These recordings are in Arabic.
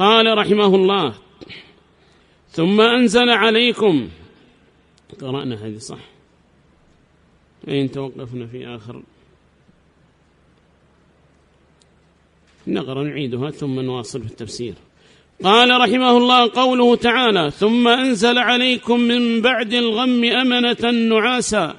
قال رحمه الله ثم أنزل عليكم. قرأنا هذه صح. أين توقفنا في آخر؟ نقرأ نعيدها ثم نواصل في التفسير. قال رحمه الله قوله تعالى ثم أنزل عليكم من بعد الغم أمنة نعاسا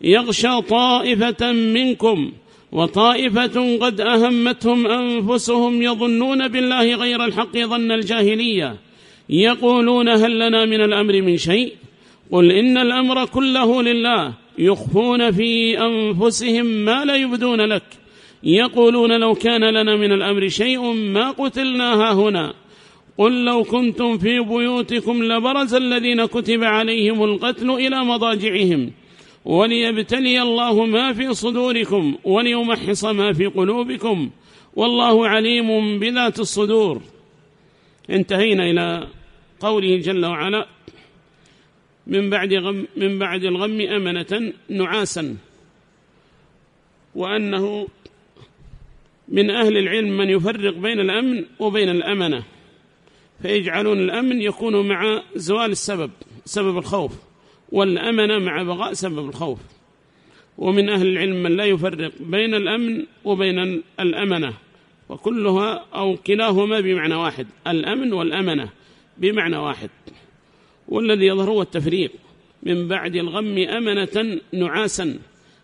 يغشى طائفة منكم. وطائفة قد أهمتهم أنفسهم يظنون بالله غير الحق ظن الجاهلية. يقولون هل لنا من الأمر من شيء؟ قل إن الأمر كله لله. يخفون في أنفسهم ما لا يبدون لك. يقولون لو كان لنا من الأمر شيء ما قتلنا هنا. قل لو كنتم في بيوتكم لبرز الذين كتب عليهم القتل إلى مضاجعهم. وليبتلي الله ما في صدوركم وليمحص ما في قلوبكم والله عليم بذات الصدور. انتهينا إلى قوله جل وعلا من بعد, غم من بعد الغم أمنة نعاسا وأنه من أهل العلم من يفرق بين الأمن وبين الأمنة فيجعلون الأمن يكون مع زوال السبب سبب الخوف. والأمن مع بغاء سبب الخوف. ومن أهل العلم من لا يفرق بين الأمن وبين الأمنة وكلها أو كلاهما بمعنى واحد الأمن والأمنة بمعنى واحد. والذي يظهر هو التفريق. من بعد الغم أمنة نعاسا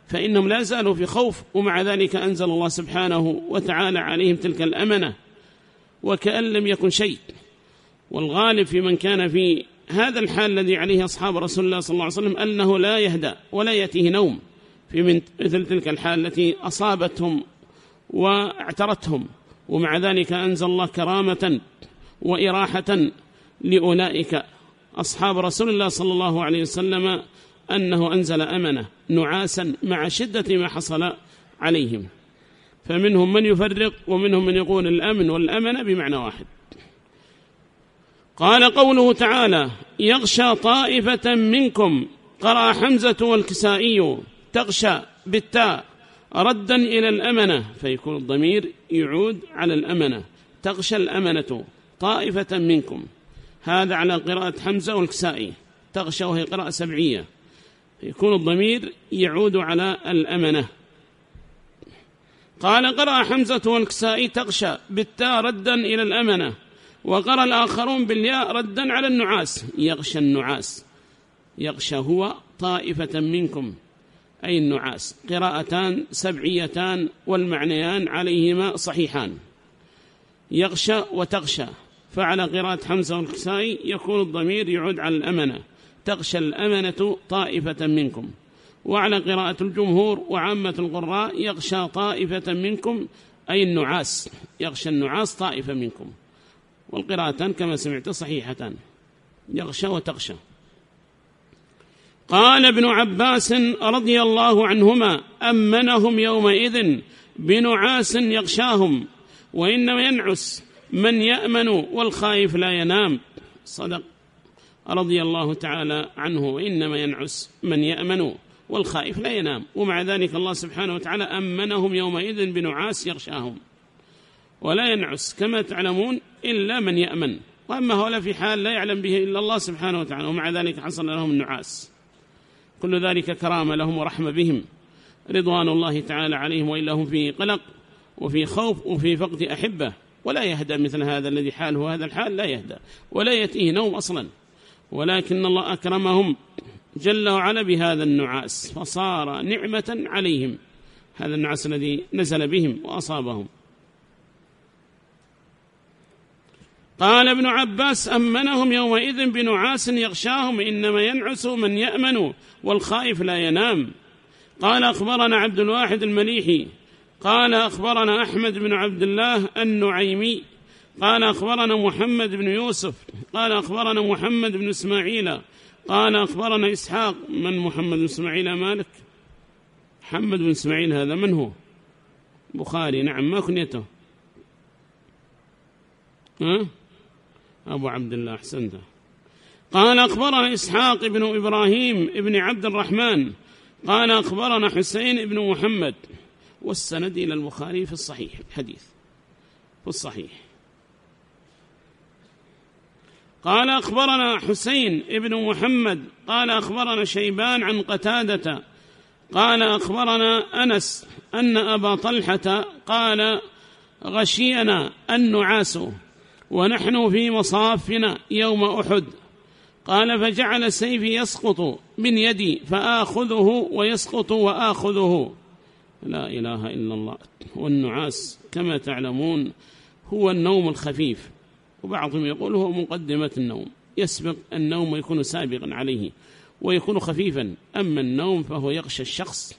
فإنهم لا زالوا في خوف ومع ذلك أنزل الله سبحانه وتعالى عليهم تلك الأمنة وكأن لم يكن شيء. والغالب في من كان في هذا الحال الذي عليه أصحاب رسول الله صلى الله عليه وسلم أنه لا يهدأ ولا يأتيه نوم في مثل تلك الحال التي أصابتهم واعترتهم. ومع ذلك أنزل الله كرامة وإراحة لأولئك. أصحاب رسول الله صلى الله عليه وسلم أنه أنزل أمنة نعاسا مع شدة ما حصل عليهم. فمنهم من يفرق ومنهم من يقول الأمن والأمن بمعنى واحد. قال قوله تعالى يغشى طائفة منكم. قرأ حمزة والكسائي تغشى بالتاء. ردا إلى الأمنة. فيكون الضمير يعود على الأمنة. تغشى الأمنة طائفة منكم. هذا على قراءة حمزة والكسائي. تغشى وهي قراءة سبعية. يكون الضمير يعود على الأمنة. قال قرأ حمزة والكسائي تغشى بالتاء ردا إلى الأمنة. وقرأ الآخرون بالياء ردا على النعاس. يغشى النعاس. يغشى هو طائفة منكم. أي النعاس. قراءتان سبعيتان والمعنيان عليهما صحيحان. يغشى وتغشى. فعلى قراءة حمزة والكسائي يكون الضمير يعود على الأمنة. تغشى الأمنة طائفة منكم. وعلى قراءة الجمهور وعامة القراء يغشى طائفة منكم. أي النعاس. يغشى النعاس طائفة منكم. والقراءتان كما سمعت صحيحتان. يغشى وتغشى. قال ابن عباس رضي الله عنهما أمنهم يومئذ بنعاس يغشاهم وإنما ينعس من يأمن والخائف لا ينام. صدق. رضي الله تعالى عنه وإنما ينعس من يأمن والخائف لا ينام. ومع ذلك الله سبحانه وتعالى أمنهم يومئذ بنعاس يغشاهم. ولا ينعس كما تعلمون إلا من يأمن. وأما هؤلاء في حال لا يعلم به إلا الله سبحانه وتعالى ومع ذلك حصل لهم النعاس. كل ذلك كرامة لهم ورحمة بهم. رضوان الله تعالى عليهم وإلا هم في قلق وفي خوف وفي فقد أحبة. ولا يهدى مثل هذا الذي حاله هذا الحال لا يهدى ولا يتيه نوم أصلا. ولكن الله أكرمهم جل وعلا بهذا النعاس فصار نعمة عليهم. هذا النعاس الذي نزل بهم وأصابهم. قال ابن عباس أمنهم يومئذ بنعاس يغشاهم إنما ينعس من يأمن والخائف لا ينام. قال أخبرنا عبد الواحد المليحي. قال أخبرنا أحمد بن عبد الله النعيمي. قال أخبرنا محمد بن يوسف. قال أخبرنا محمد بن إسماعيل. قال أخبرنا إسحاق. من محمد بن إسماعيل مالك؟ محمد بن إسماعيل هذا من هو؟ بخاري. نعم ما كنيته؟ ها؟ أبو عبد الله أحسنته قال أخبرنا إسحاق بن إبراهيم بن عبد الرحمن قال أخبرنا حسين بن محمد والسند إلى البخاري في الصحيح الحديث في الصحيح. قال أخبرنا حسين ابن محمد قال أخبرنا شيبان عن قتادة قال أخبرنا أنس أن أبا طلحة قال غشينا النعاس. ونحن في مصافنا يوم أحد. قال فجعل سيفي يسقط من يدي فآخذه ويسقط وآخذه. لا إله إلا الله. والنعاس كما تعلمون هو النوم الخفيف. وبعضهم يقول هو مقدمة النوم. يسبق النوم ويكون سابقا عليه ويكون خفيفا. أما النوم فهو يغشى الشخص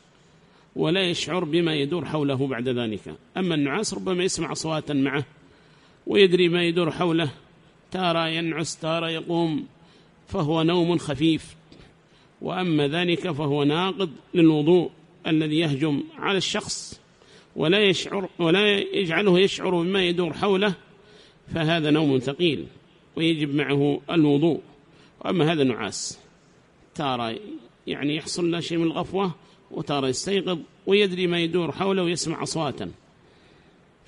ولا يشعر بما يدور حوله بعد ذلك. أما النعاس ربما يسمع أصواتا معه ويدري ما يدور حوله. تارى ينعس تارى يقوم. فهو نوم خفيف. وأما ذلك فهو ناقض للوضوء الذي يهجم على الشخص. ولا يشعر ولا يجعله يشعر بما يدور حوله. فهذا نوم ثقيل ويجب معه الوضوء. وأما هذا نعاس. تارى يعني يحصل له شيء من الغفوة وتارى يستيقظ ويدري ما يدور حوله ويسمع أصواتا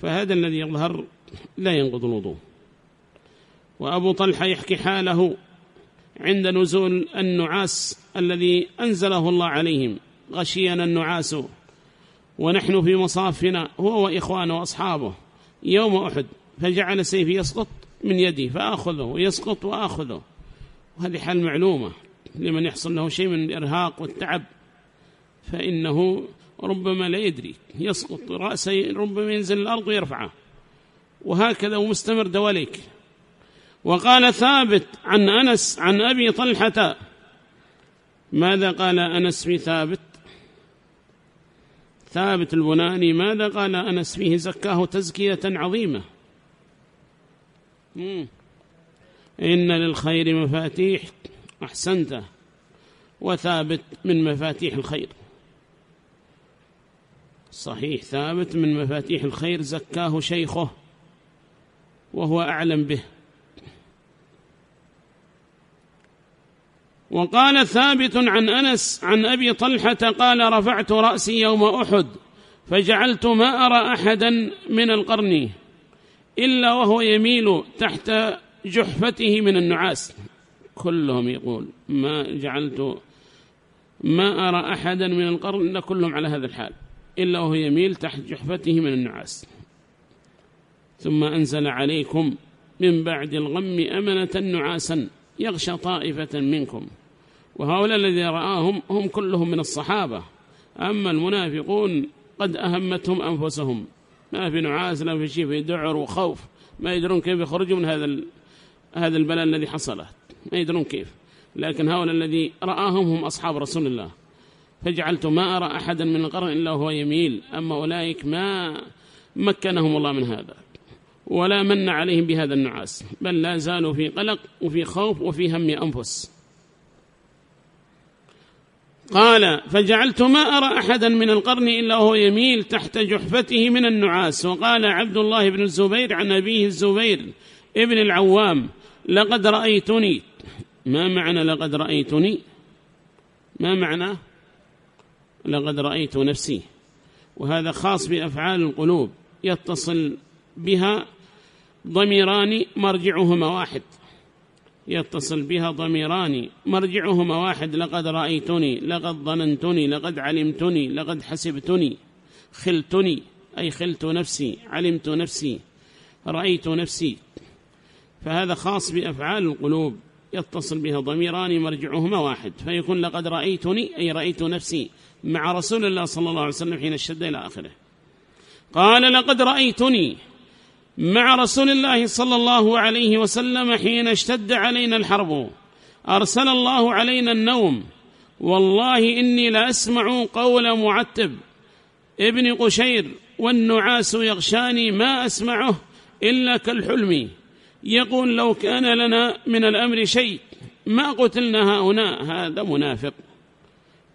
فهذا الذي يظهر لا ينقض الوضوء. وأبو طلحة يحكي حاله عند نزول النعاس الذي أنزله الله عليهم. غشينا النعاس ونحن في مصافنا هو وإخوانه وأصحابه. يوم أحد فجعل سيفي يسقط من يدي فأخذه ويسقط وأخذه. وهذه حال معلومة لمن يحصل له شيء من الإرهاق والتعب. فإنه ربما لا يدري يسقط رأسه ربما ينزل الأرض ويرفعه. وهكذا ومستمر دواليك. وقال ثابت عن أنس عن أبي طلحة ماذا قال أنس في ثابت؟ ثابت البناني ماذا قال أنس فيه زكاه تزكية عظيمة. إن للخير مفاتيح أحسنت. وثابت من مفاتيح الخير. صحيح ثابت من مفاتيح الخير زكاه شيخه. وهو أعلم به. وقال ثابت عن أنس عن أبي طلحة قال رفعت رأسي يوم أحد فجعلت ما أرى أحدا من القرن إلا وهو يميل تحت جحفته من النعاس. كلهم يقول ما جعلت ما أرى أحدا من القرن إلا كلهم على هذا الحال. إلا وهو يميل تحت جحفته من النعاس. ثم أنزل عليكم من بعد الغم أمنة نعاسا يغشى طائفة منكم. وهؤلاء الذي رآهم هم كلهم من الصحابة. أما المنافقون قد أهمتهم أنفسهم. ما في نعاس لا في شيء في دعر وخوف. ما يدرون كيف يخرجوا من هذا هذا البلاء الذي حصل ما يدرون كيف. لكن هؤلاء الذي رآهم هم أصحاب رسول الله. فجعلت ما أرى أحدا من القرن إلا هو يميل. أما أولئك ما مكنهم الله من هذا. ولا من عليهم بهذا النعاس بل لا زالوا في قلق وفي خوف وفي هم أنفس. قال فجعلت ما أرى أحدا من القرن إلا هو يميل تحت جحفته من النعاس. وقال عبد الله بن الزبير عن أبيه الزبير ابن العوام لقد رأيتني. ما معنى لقد رأيتني ما معنى لقد رأيت نفسي وهذا خاص بأفعال القلوب يتصل بها ضميران مرجعهما واحد. يتصل بها ضميران مرجعهما واحد. لقد رأيتني لقد ظننتني لقد علمتني لقد حسبتني. خلتني أي خلت نفسي علمت نفسي رأيت نفسي. فهذا خاص بأفعال القلوب. يتصل بها ضميران مرجعهما واحد. فيكون لقد رأيتني أي رأيت نفسي مع رسول الله صلى الله عليه وسلم حين اشتد إلى آخره. قال لقد رأيتني. مع رسول الله صلى الله عليه وسلم حين اشتد علينا الحرب. أرسل الله علينا النوم. والله إني لأسمع قول معتب. ابن قشير والنعاس يغشاني ما أسمعه إلا كالحلم. يقول لو كان لنا من الأمر شيء ما قتلنا هؤلاء. هذا منافق.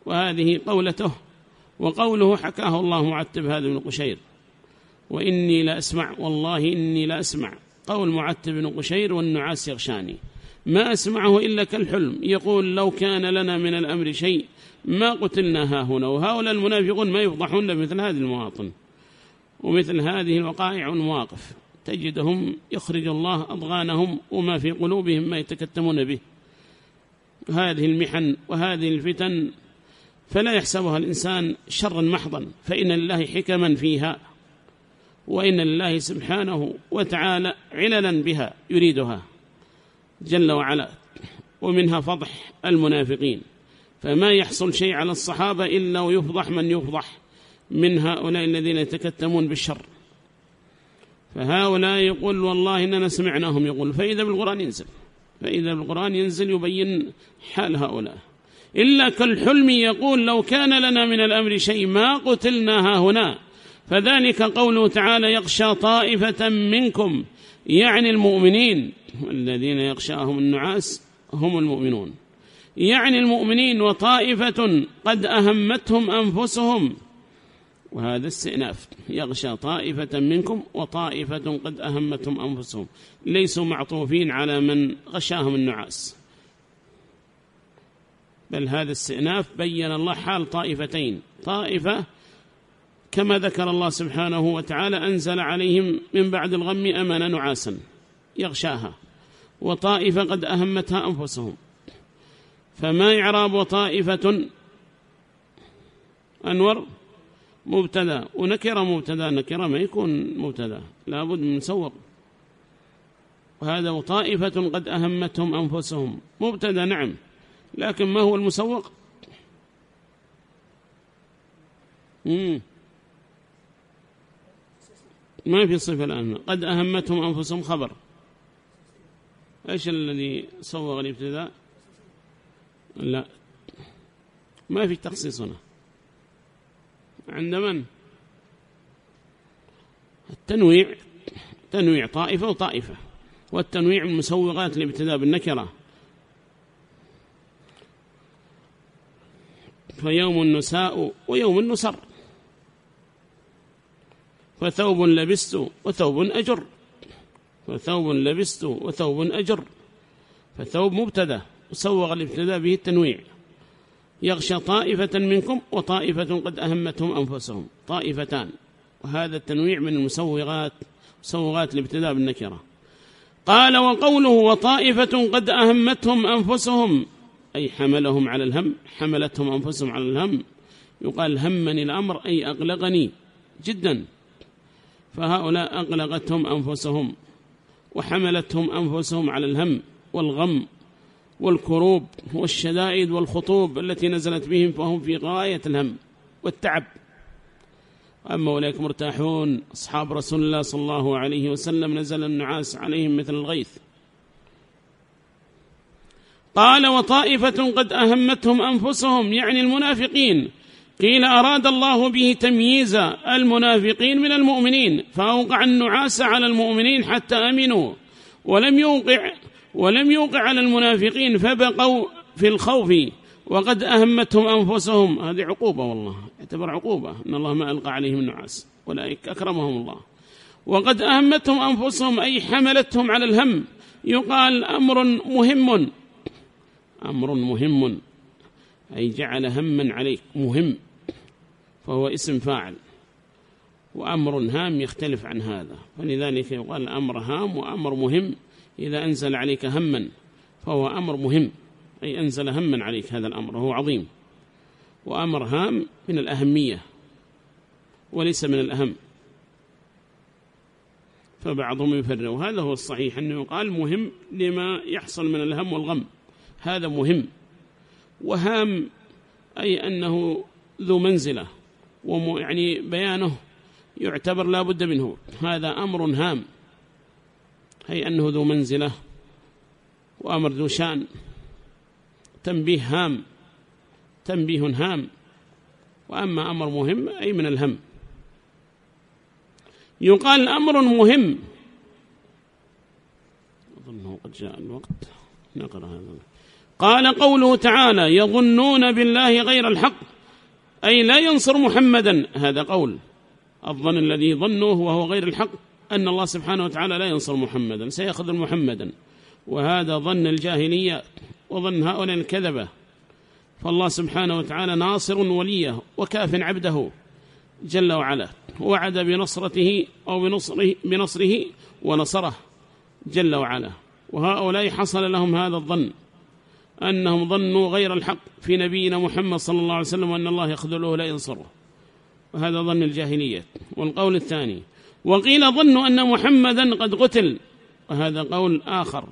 وهذه قولته. وقوله حكاه الله معتب هذا ابن قشير. وإني لأسمع والله إني لأسمع قول معتب بن قشير والنعاس يغشاني. ما أسمعه إلا كالحلم. يقول لو كان لنا من الأمر شيء ما قتلنا هنا. وهؤلاء المنافقون ما يفضحون مثل هذه المواطن. ومثل هذه الوقائع والمواقف تجدهم يخرج الله أضغانهم وما في قلوبهم ما يتكتمون به. هذه المحن وهذه الفتن فلا يحسبها الإنسان شرا محضا فإن الله حكما فيها. وإن الله سبحانه وتعالى عللا بها يريدها. جل وعلا ومنها فضح المنافقين. فما يحصل شيء على الصحابة إلا ويفضح من يفضح من هؤلاء الذين يتكتمون بالشر. فهؤلاء يقول والله إننا سمعناهم يقول فإذا بالقرآن ينزل. فإذا بالقرآن ينزل يبين حال هؤلاء. إلا كالحلم يقول لو كان لنا من الأمر شيء ما قتلنا هنا فذلك قوله تعالى يغشى طائفة منكم يعني المؤمنين الذين يغشاهم النعاس هم المؤمنون. يعني المؤمنين وطائفة قد أهمتهم أنفسهم وهذا استئناف. يغشى طائفة منكم وطائفة قد أهمتهم أنفسهم. ليسوا معطوفين على من غشاهم النعاس. بل هذا استئناف بين الله حال طائفتين. طائفة كما ذكر الله سبحانه وتعالى أنزل عليهم من بعد الغم أمنا نعاسا يغشاها وطائفة قد أهمتها أنفسهم فما إعراب وطائفة أنور مبتدا ونكر مبتدا نكر ما يكون مبتدا لابد من مسوق وهذا وطائفة قد أهمتهم أنفسهم. مبتدا نعم لكن ما هو المسوق؟ مم. ما في صفة الآن. قد أهمتهم أنفسهم خبر. إيش الذي صوغ الابتداء لا. ما في تخصيص هنا. عند من؟ التنويع. تنويع طائفة وطائفة. والتنويع من مسوغات الابتداء بالنكرة. فيوم النساء ويوم النسر فثوب لبست وثوب أجر. فثوب لبست وثوب أجر. فثوب مبتدأ وسوغ الابتداء به التنويع. يغشى طائفة منكم وطائفة قد أهمتهم أنفسهم. طائفتان. وهذا التنويع من المسوغات مسوغات الابتداء بالنكرة. قال وقوله وطائفة قد أهمتهم أنفسهم أي حملهم على الهم حملتهم أنفسهم على الهم. يقال همني الأمر أي أقلقني جدا. فهؤلاء أقلقتهم أنفسهم وحملتهم أنفسهم على الهم والغم والكروب والشدائد والخطوب التي نزلت بهم فهم في غاية الهم والتعب. أما أولئك مرتاحون أصحاب رسول الله صلى الله عليه وسلم نزل النعاس عليهم مثل الغيث. قال وطائفة قد أهمتهم أنفسهم يعني المنافقين قيل أراد الله به تمييز المنافقين من المؤمنين فأوقع النعاس على المؤمنين حتى أمنوا. ولم يوقع ولم يوقع على المنافقين فبقوا في الخوف وقد أهمتهم أنفسهم. هذه عقوبة والله اعتبر عقوبة أن الله ما ألقى عليهم النعاس أولئك أكرمهم الله. وقد أهمتهم أنفسهم أي حملتهم على الهم. يقال أمر مهم أمر مهم أي جعل هما عليك مهم. فهو اسم فاعل وأمر هام يختلف عن هذا. فلذلك يقال أمر هام وأمر مهم. إذا أنزل عليك هما فهو أمر مهم. أي أنزل هما عليك هذا الأمر وهو عظيم. وأمر هام من الأهمية وليس من الأهم. فبعضهم يفرق. وهذا هو الصحيح أنه يقال مهم لما يحصل من الهم والغم. هذا مهم. وهام أي أنه ذو منزلة. ويعني بيانه يعتبر لا بد منه. هذا أمر هام. أي أنه ذو منزلة وأمر ذو شأن. تنبيه هام. تنبيه هام. وأما أمر مهم أي من الهم. يقال أمر مهم. أظنه قد جاء الوقت. نقرأ هذا. قال قوله تعالى يظنون بالله غير الحق. أي لا ينصر محمدا. هذا قول. الظن الذي ظنوه وهو غير الحق أن الله سبحانه وتعالى لا ينصر محمدا سيأخذ محمدا وهذا ظن الجاهلية وظن هؤلاء الكذبة. فالله سبحانه وتعالى ناصر وليه وكاف عبده جل وعلا. وعد بنصرته أو بنصره, بنصره ونصره جل وعلا. وهؤلاء حصل لهم هذا الظن. أنهم ظنوا غير الحق في نبينا محمد صلى الله عليه وسلم وأن الله يخذله لا ينصره. وهذا ظن الجاهلية. والقول الثاني وقيل ظنوا أن محمدا قد قتل. وهذا قول آخر.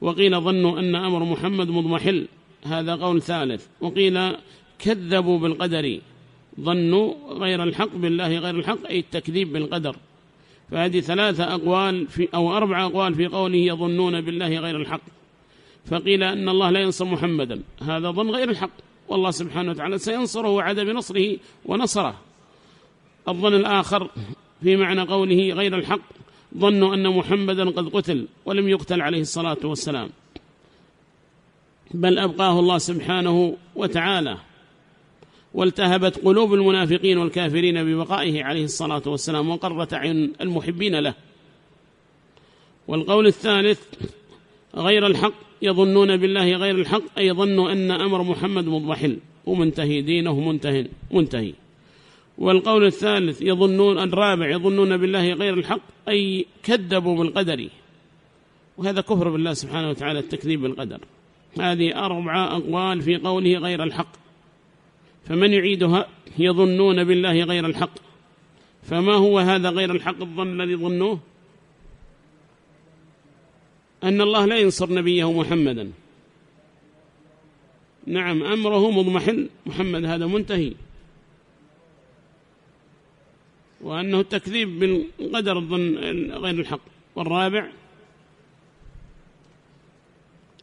وقيل ظنوا أن أمر محمد مضمحل. هذا قول ثالث. وقيل كذبوا بالقدر. ظنوا غير الحق بالله غير الحق أي التكذيب بالقدر. فهذه ثلاثة أقوال في أو أربع أقوال في قوله يظنون بالله غير الحق. فقيل أن الله لا ينصر محمدا. هذا ظن غير الحق. والله سبحانه وتعالى سينصره وعد بنصره ونصره. الظن الآخر في معنى قوله غير الحق ظنوا أن محمدا قد قتل ولم يقتل عليه الصلاة والسلام. بل أبقاه الله سبحانه وتعالى. والتهبت قلوب المنافقين والكافرين ببقائه عليه الصلاة والسلام وقرت عين المحبين له. والقول الثالث غير الحق يظنون بالله غير الحق أي ظنوا أن أمر محمد مضمحل. ومنتهي دينه منتهي, منتهي. والقول الثالث يظنون الرابع يظنون بالله غير الحق أي كذبوا بالقدر. وهذا كفر بالله سبحانه وتعالى التكذيب بالقدر. هذه أربع أقوال في قوله غير الحق. فمن يعيدها؟ يظنون بالله غير الحق. فما هو هذا غير الحق الظن الذي ظنوه؟ أن الله لا ينصر نبيه محمدا. نعم أمره مضمحل. محمد هذا منتهي. وأنه التكذيب بالقدر الظن غير الحق. والرابع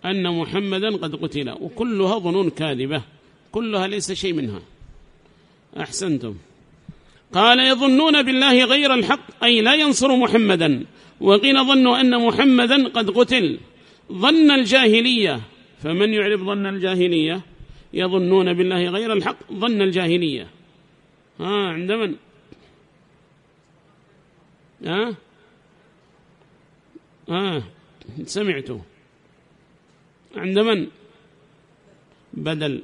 أن محمدا قد قتل. وكلها ظنون كاذبة. كلها ليس شيء منها. أحسنتم. قال يظنون بالله غير الحق أي لا ينصر محمدا. وقيل ظنوا أن محمدا قد قتل. ظن الجاهلية. فمن يعرف ظن الجاهلية؟ يظنون بالله غير الحق ظن الجاهلية. ها عند من؟ ها؟ ها سمعته عند من؟ بدل.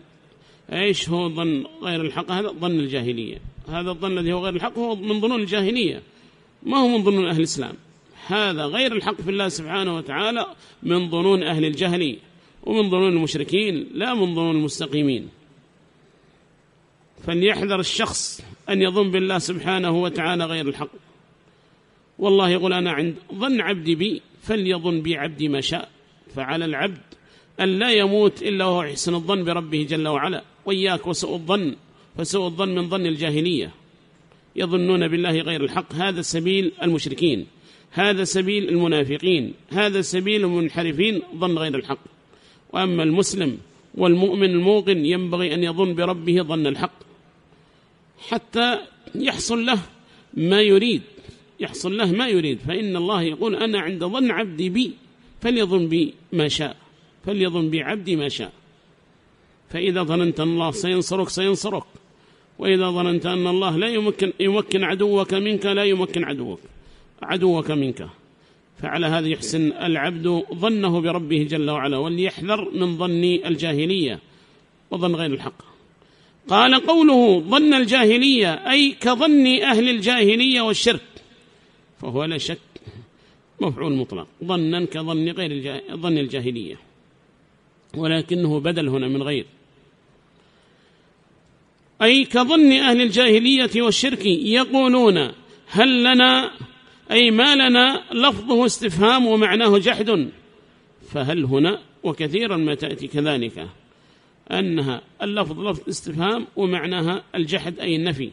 إيش هو ظن غير الحق؟ هذا ظن الجاهلية. هذا الظن الذي هو غير الحق هو من ظنون الجاهلية. ما هو من ظنون أهل الإسلام؟ هذا غير الحق في الله سبحانه وتعالى من ظنون أهل الجهل ومن ظنون المشركين لا من ظنون المستقيمين. فليحذر الشخص أن يظن بالله سبحانه وتعالى غير الحق. والله يقول أنا عند ظن عبدي بي فليظن بي عبدي ما شاء. فعلى العبد أن لا يموت إلا وهو يحسن الظن بربه جل وعلا. وإياك وسوء الظن فسوء الظن من ظن الجاهلية. يظنون بالله غير الحق. هذا سبيل المشركين. هذا سبيل المنافقين هذا سبيل المنحرفين ظن غير الحق. وأما المسلم والمؤمن الموقن ينبغي أن يظن بربه ظن الحق. حتى يحصل له ما يريد يحصل له ما يريد. فإن الله يقول أنا عند ظن عبدي بي فليظن بي ما شاء فليظن بي عبدي ما شاء. فإذا ظننت أن الله سينصرك سينصرك. وإذا ظننت أن الله لا يمكن, يمكن عدوك منك لا يمكن عدوك. عدوك منك. فعلى هذا يحسن العبد ظنه بربه جل وعلا وليحذر من ظن الجاهلية وظن غير الحق. قال قوله ظن الجاهلية أي كظن أهل الجاهلية والشرك فهو لا شك مفعول مطلق. ظنا كظن غير ظن الجاهلية ولكنه بدل هنا من غير. أي كظن أهل الجاهلية والشرك يقولون هل لنا أي ما لنا لفظه استفهام ومعناه جحد. فهل هنا وكثيرا ما تأتي كذلك أنها اللفظ لفظ استفهام ومعناها الجحد أي النفي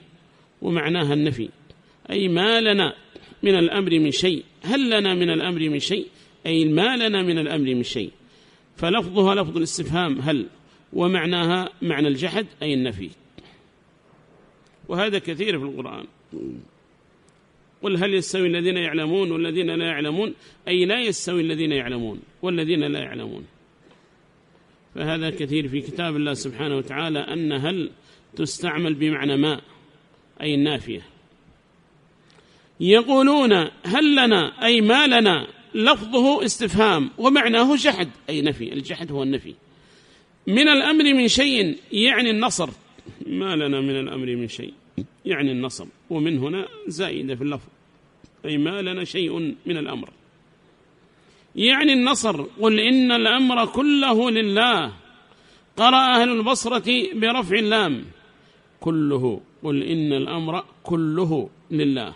ومعناها النفي. أي ما لنا من الأمر من شيء هل لنا من الأمر من شيء؟ أي ما لنا من الأمر من شيء. فلفظها لفظ الاستفهام هل ومعناها معنى الجحد أي النفي. وهذا كثير في القرآن. قل هل يستوي الذين يعلمون والذين لا يعلمون؟ أي لا يستوي الذين يعلمون والذين لا يعلمون. فهذا كثير في كتاب الله سبحانه وتعالى أن هل تستعمل بمعنى ما؟ أي النافية. يقولون هل لنا؟ أي ما لنا؟ لفظه استفهام ومعناه جحد. أي نفي الجحد هو النفي. من الأمر من شيء يعني النصر. ما لنا من الأمر من شيء. يعني النصر ومن هنا زائدة في اللفظ. أي ما لنا شيء من الأمر. يعني النصر قل إن الأمر كله لله. قرأ أهل البصرة برفع اللام. كله قل إن الأمر كله لله.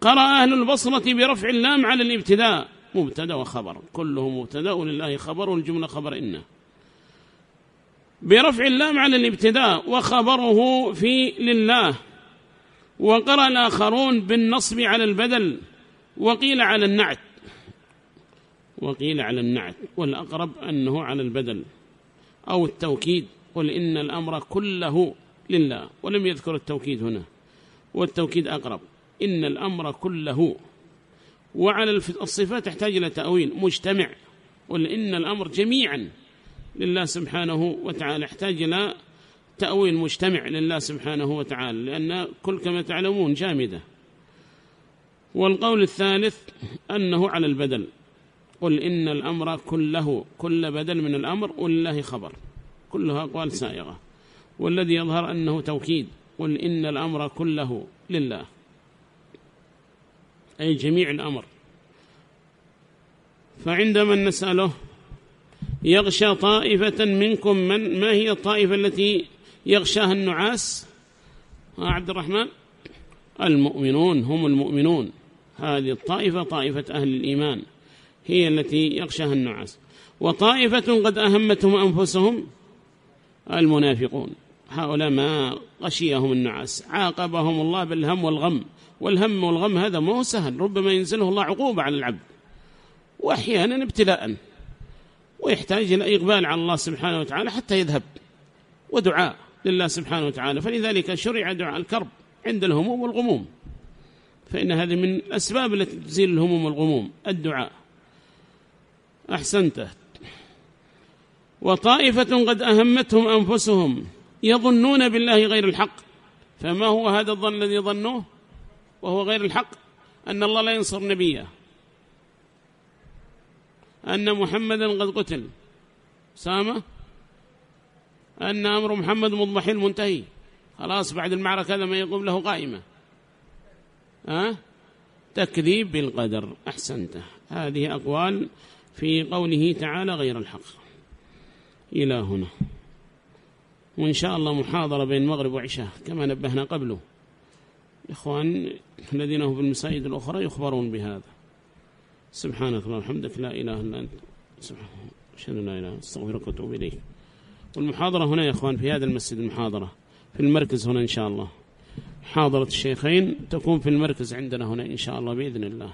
قرأ أهل البصرة برفع اللام على الابتداء. مبتدأ وخبر. كله مبتدأ ولله خبر والجملة خبر إنه برفع اللام على الابتداء وخبره في لله. وقرأ الآخرون بالنصب على البدل وقيل على النعت. وقيل على النعت. والأقرب أنه على البدل. أو التوكيد. قل إن الأمر كله لله. ولم يذكر التوكيد هنا. والتوكيد أقرب. إن الأمر كله. وعلى الصفات تحتاج إلى تأويل. مجتمع. قل إن الأمر جميعا. لله سبحانه وتعالى يحتاج إلى تأويل مجتمع لله سبحانه وتعالى لأن كل كما تعلمون جامدة. والقول الثالث أنه على البدل قل إن الأمر كله كل بدل من الأمر ولله خبر كلها أقوال سائغة. والذي يظهر أنه توكيد قل إن الأمر كله لله. أي جميع الأمر. فعندما نسأله يغشى طائفة منكم من ما هي الطائفة التي يغشاها النعاس؟ عبد الرحمن. المؤمنون هم المؤمنون. هذه الطائفة طائفة أهل الإيمان هي التي يغشاها النعاس. وطائفة قد أهمتهم أنفسهم المنافقون. هؤلاء ما غشيهم النعاس. عاقبهم الله بالهم والغم. والهم والغم هذا ما هو سهل ربما ينزله الله عقوبة على العبد. وأحيانا ابتلاء. ويحتاج إلى إقبال على الله سبحانه وتعالى حتى يذهب ودعاء لله سبحانه وتعالى. فلذلك شرع دعاء الكرب عند الهموم والغموم. فإن هذه من الأسباب التي تزيل الهموم والغموم الدعاء. أحسنت. وطائفة قد أهمتهم أنفسهم يظنون بالله غير الحق. فما هو هذا الظن الذي ظنوه؟ وهو غير الحق أن الله لا ينصر نبيه. أن محمدا قد قتل. سامة أن أمر محمد مضمحل منتهي. خلاص بعد المعركة هذا ما يقوم له قائمة. أه؟ تكذيب بالقدر. أحسنته هذه أقوال في قوله تعالى غير الحق. إلى هنا. وإن شاء الله محاضرة بين المغرب وعشاء كما نبهنا قبله. إخوان الذين هم في المساجد الأخرى يخبرون بهذا. سبحانك اللهم وبحمدك لا إله إلا أنت. أشهد لا إله أستغفرك وأتوب إليك. والمحاضرة هنا يا إخوان في هذا المسجد المحاضرة في المركز هنا إن شاء الله. حاضرة الشيخين تكون في المركز عندنا هنا إن شاء الله بإذن الله.